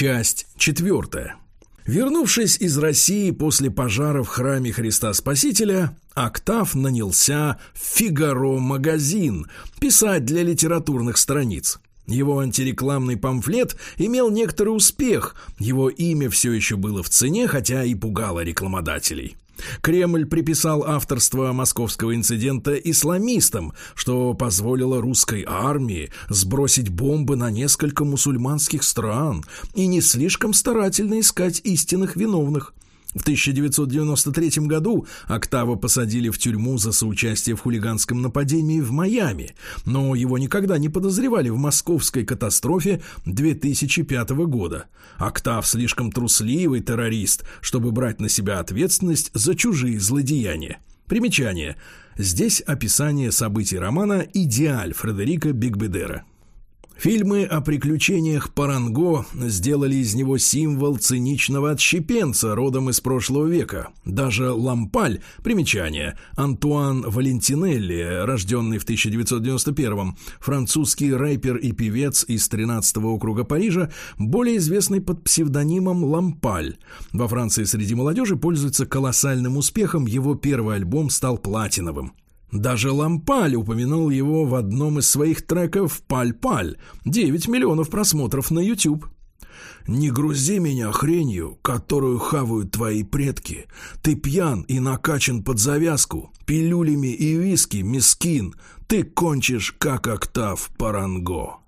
Часть четвертая. Вернувшись из России после пожара в храме Христа Спасителя, Октав нанялся в «Фигаро-магазин» писать для литературных страниц. Его антирекламный памфлет имел некоторый успех, его имя все еще было в цене, хотя и пугало рекламодателей. Кремль приписал авторство московского инцидента исламистам, что позволило русской армии сбросить бомбы на несколько мусульманских стран и не слишком старательно искать истинных виновных. В 1993 году Октава посадили в тюрьму за соучастие в хулиганском нападении в Майами, но его никогда не подозревали в московской катастрофе 2005 года. Октав слишком трусливый террорист, чтобы брать на себя ответственность за чужие злодеяния. Примечание. Здесь описание событий романа «Идеаль» Фредерика Бигбедера. Фильмы о приключениях Паранго сделали из него символ циничного отщепенца родом из прошлого века. Даже Лампаль, примечание, Антуан Валентинелли, рожденный в 1991-м, французский рэпер и певец из 13-го округа Парижа, более известный под псевдонимом Лампаль. Во Франции среди молодежи пользуется колоссальным успехом, его первый альбом стал платиновым. Даже Лампаль упомянул его в одном из своих треков «Паль-паль». 9 миллионов просмотров на YouTube. «Не грузи меня хренью, которую хавают твои предки. Ты пьян и накачан под завязку. Пилюлями и виски, мискин. Ты кончишь, как октав Паранго».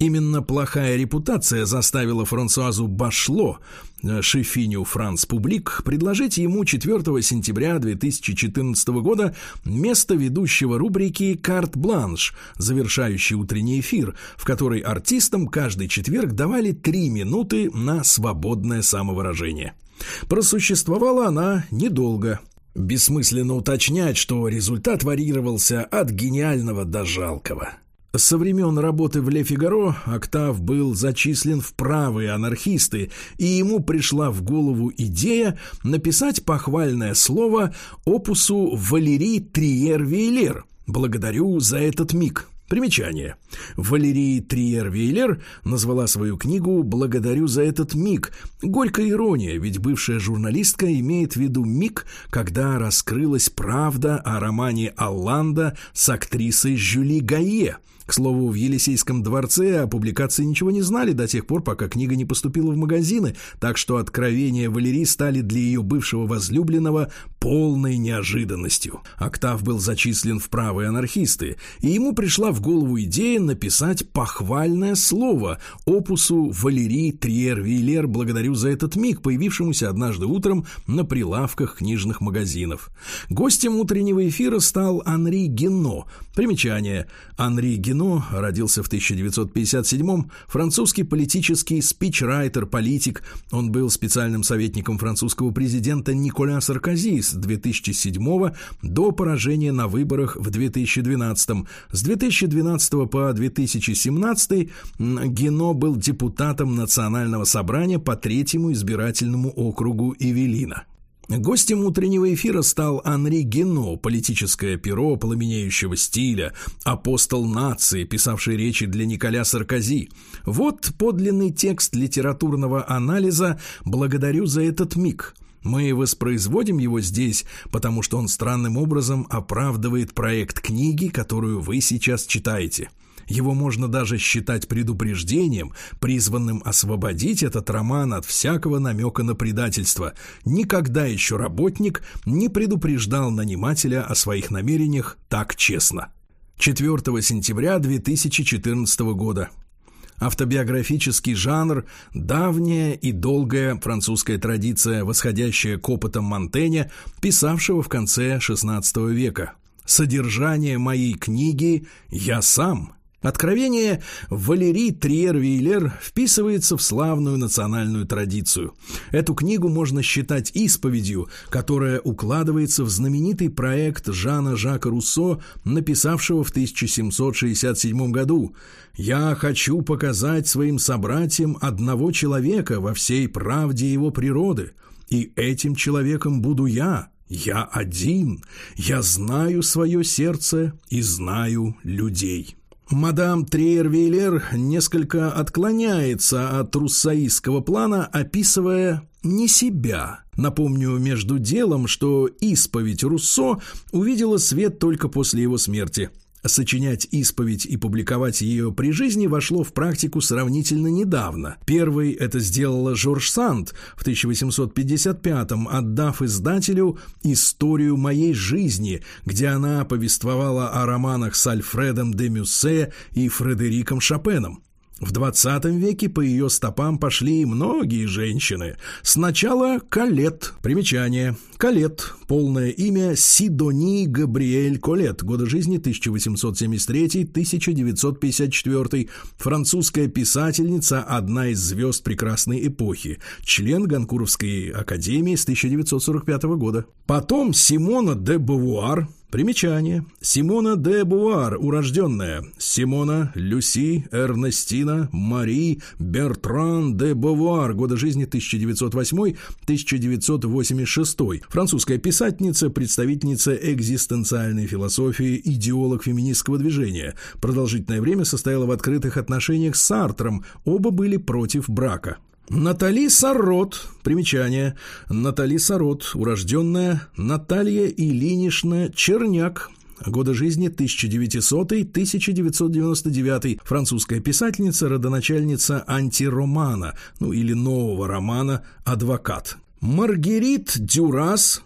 Именно плохая репутация заставила Франсуазу Башло, э, шефиню Франс Публик, предложить ему 4 сентября 2014 года место ведущего рубрики «Карт-бланш», завершающий утренний эфир, в которой артистам каждый четверг давали три минуты на свободное самовыражение. Просуществовала она недолго. Бессмысленно уточнять, что результат варьировался от гениального до жалкого. Со времен работы в «Ле Фигаро» Октав был зачислен в правые анархисты, и ему пришла в голову идея написать похвальное слово опусу Валерий Триер-Вейлер. Благодарю за этот миг. Примечание. Валерий Триер-Вейлер назвала свою книгу «Благодарю за этот миг». Горькая ирония, ведь бывшая журналистка имеет в виду миг, когда раскрылась правда о романе Алланда с актрисой Жюли Гайе – к слову, в Елисейском дворце о публикации ничего не знали до тех пор, пока книга не поступила в магазины, так что откровения Валерии стали для ее бывшего возлюбленного полной неожиданностью. Октав был зачислен в правые анархисты, и ему пришла в голову идея написать похвальное слово опусу Валерии Триер-Вейлер «Благодарю за этот миг», появившемуся однажды утром на прилавках книжных магазинов. Гостем утреннего эфира стал Анри Гено. Примечание. Анри Гено Гино родился в 1957-м, французский политический спичрайтер, политик. Он был специальным советником французского президента Николя Саркози с 2007 до поражения на выборах в 2012. С 2012 по 2017 Гино был депутатом Национального собрания по третьему избирательному округу Эвелина. Гостем утреннего эфира стал Анри Гено, политическое перо пламенеющего стиля, апостол нации, писавший речи для Николя Саркози. Вот подлинный текст литературного анализа «Благодарю за этот миг». Мы воспроизводим его здесь, потому что он странным образом оправдывает проект книги, которую вы сейчас читаете. Его можно даже считать предупреждением, призванным освободить этот роман от всякого намека на предательство. Никогда еще работник не предупреждал нанимателя о своих намерениях так честно. 4 сентября 2014 года. Автобиографический жанр – давняя и долгая французская традиция, восходящая к опытам Монтэня, писавшего в конце XVI века. Содержание моей книги «Я сам» Откровение Валерий Триер-Вейлер вписывается в славную национальную традицию. Эту книгу можно считать исповедью, которая укладывается в знаменитый проект Жана Жака Руссо, написавшего в 1767 году «Я хочу показать своим собратьям одного человека во всей правде его природы, и этим человеком буду я». Я один, я знаю свое сердце и знаю людей. Мадам Триер-Вейлер несколько отклоняется от руссаистского плана, описывая не себя. Напомню между делом, что исповедь Руссо увидела свет только после его смерти. Сочинять исповедь и публиковать ее при жизни вошло в практику сравнительно недавно. Первый это сделала Жорж Санд в 1855-м, отдав издателю «Историю моей жизни», где она повествовала о романах с Альфредом де Мюссе и Фредериком Шопеном. В 20 веке по ее стопам пошли многие женщины. Сначала Калет. Примечание. Калет. Полное имя Сидони Габриэль Колет. Годы жизни 1873-1954. Французская писательница, одна из звезд прекрасной эпохи. Член Ганкуровской академии с 1945 года. Потом Симона де Бавуар, Примечание. Симона де Буар, урожденная. Симона, Люси, Эрнестина, Мари, Бертран де Бувуар, годы жизни 1908-1986. Французская писательница, представительница экзистенциальной философии, идеолог феминистского движения. Продолжительное время состояла в открытых отношениях с Сартром, оба были против брака. Натали Сарот, примечание, Натали Сарот, урожденная Наталья Ильинична Черняк, годы жизни 1900-1999, французская писательница, родоначальница антиромана, ну или нового романа «Адвокат». Маргерит Дюрас,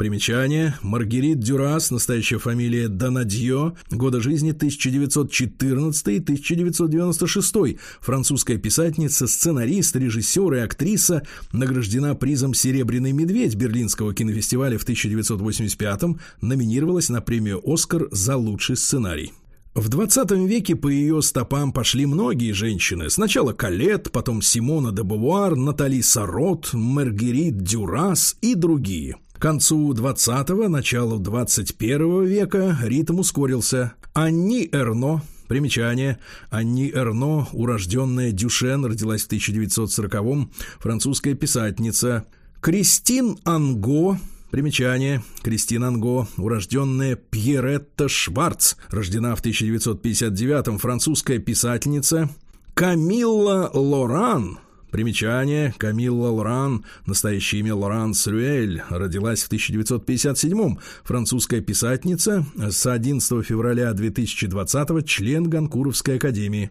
Примечание. Маргерит Дюрас, настоящая фамилия Донадье, года жизни 1914-1996, французская писательница, сценарист, режиссер и актриса, награждена призом «Серебряный медведь» Берлинского кинофестиваля в 1985-м, номинировалась на премию «Оскар» за лучший сценарий. В 20 веке по ее стопам пошли многие женщины. Сначала Калет, потом Симона де Бавуар, Натали Сарот, Маргерит Дюрас и другие – к концу 20-го, началу 21 века ритм ускорился. Анни Эрно, Примечание. Анни Эрно, урожденная Дюшен, родилась в 1940-м, французская писательница. Кристин Анго, Примечание. Кристин Анго, урожденная Пьеретта Шварц, рождена в 1959-м, французская писательница. Камилла Лоран, Примечание. Камилла Лоран, настоящее имя Лоран Срюэль, родилась в 1957-м. Французская писательница, с 11 февраля 2020 член Ганкуровской академии.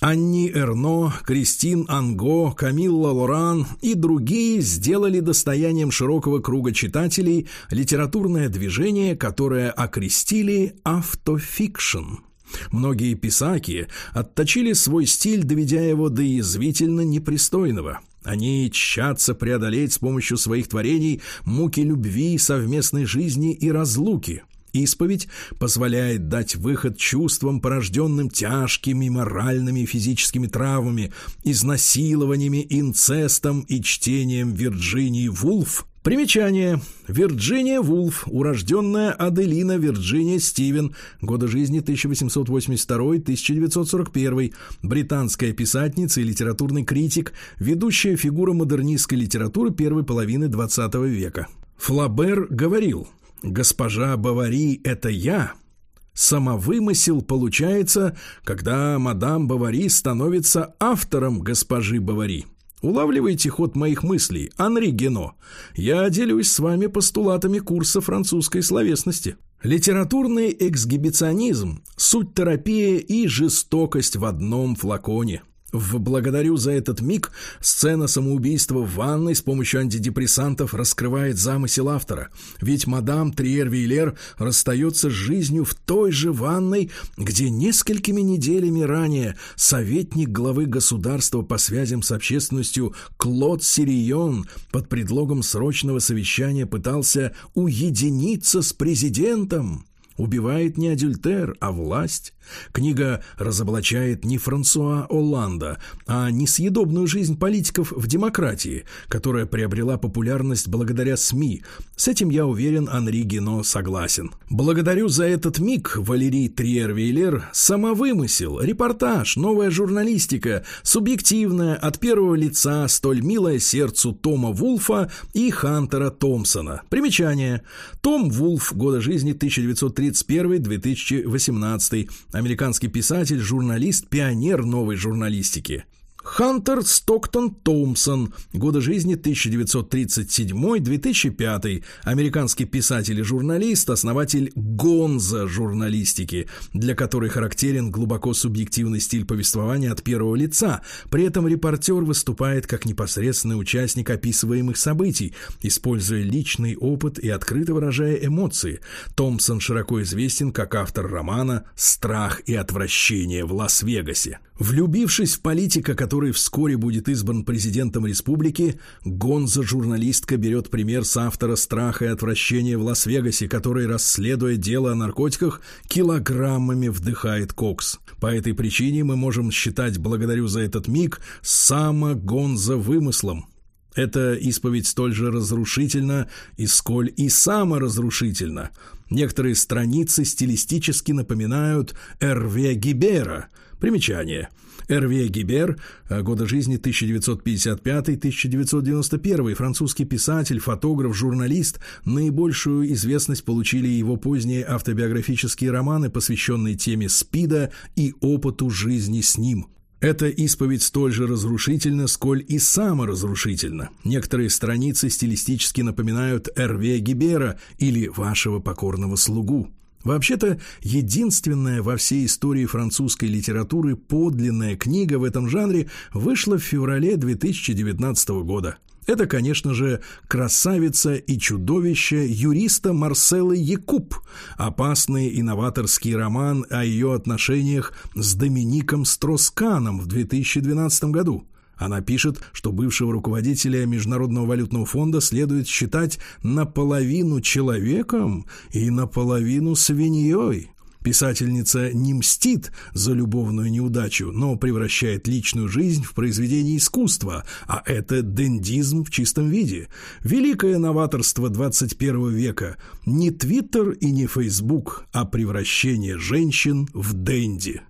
Анни Эрно, Кристин Анго, Камилла Лоран и другие сделали достоянием широкого круга читателей литературное движение, которое окрестили автофикшн. Многие писаки отточили свой стиль, доведя его до язвительно непристойного. Они тщатся преодолеть с помощью своих творений муки любви, совместной жизни и разлуки. Исповедь позволяет дать выход чувствам, порожденным тяжкими моральными и физическими травмами, изнасилованиями, инцестом и чтением Вирджинии Вулф Примечание. Вирджиния Вулф, урожденная Аделина Вирджиния Стивен, годы жизни 1882-1941, британская писательница и литературный критик, ведущая фигура модернистской литературы первой половины XX века. Флабер говорил, «Госпожа Бавари – это я», Самовымысел получается, когда мадам Бавари становится автором госпожи Бавари. Улавливаете ход моих мыслей, Анри Гено. Я делюсь с вами постулатами курса французской словесности. Литературный эксгибиционизм – суть терапия и жестокость в одном флаконе – в «Благодарю за этот миг» сцена самоубийства в ванной с помощью антидепрессантов раскрывает замысел автора. Ведь мадам Триер-Вейлер расстается с жизнью в той же ванной, где несколькими неделями ранее советник главы государства по связям с общественностью Клод Сирион под предлогом срочного совещания пытался уединиться с президентом. Убивает не адюльтер, а власть. Книга разоблачает не Франсуа Олланда, а несъедобную жизнь политиков в демократии, которая приобрела популярность благодаря СМИ. С этим, я уверен, Анри Гино согласен. Благодарю за этот миг, Валерий Триер-Вейлер, самовымысел, репортаж, новая журналистика, субъективная, от первого лица, столь милая сердцу Тома Вулфа и Хантера Томпсона. Примечание. Том Вулф, года жизни 1930 1931-2018. Американский писатель, журналист, пионер новой журналистики. Хантер Стоктон Томпсон, годы жизни 1937-2005, американский писатель и журналист, основатель Гонза журналистики, для которой характерен глубоко субъективный стиль повествования от первого лица. При этом репортер выступает как непосредственный участник описываемых событий, используя личный опыт и открыто выражая эмоции. Томпсон широко известен как автор романа «Страх и отвращение в Лас-Вегасе». Влюбившись в политика, который вскоре будет избран президентом республики, Гонза-журналистка берет пример с автора «Страха и отвращения» в Лас-Вегасе, который, расследуя дело о наркотиках, килограммами вдыхает кокс. По этой причине мы можем считать «Благодарю за этот миг» само-Гонза вымыслом. Эта исповедь столь же разрушительна, и сколь и саморазрушительна. Некоторые страницы стилистически напоминают Эрве Гибера – Примечание. Эрве Гибер, годы жизни 1955-1991, французский писатель, фотограф, журналист. Наибольшую известность получили его поздние автобиографические романы, посвященные теме СПИДа и опыту жизни с ним. Эта исповедь столь же разрушительна, сколь и саморазрушительна. Некоторые страницы стилистически напоминают Эрве Гибера или «Вашего покорного слугу». Вообще-то, единственная во всей истории французской литературы подлинная книга в этом жанре вышла в феврале 2019 года. Это, конечно же, «Красавица и чудовище» юриста Марселы Якуб, опасный инноваторский роман о ее отношениях с Домиником Стросканом в 2012 году. Она пишет, что бывшего руководителя Международного валютного фонда следует считать наполовину человеком и наполовину свиньей. Писательница не мстит за любовную неудачу, но превращает личную жизнь в произведение искусства, а это дендизм в чистом виде. Великое новаторство 21 века – не Твиттер и не Фейсбук, а превращение женщин в денди.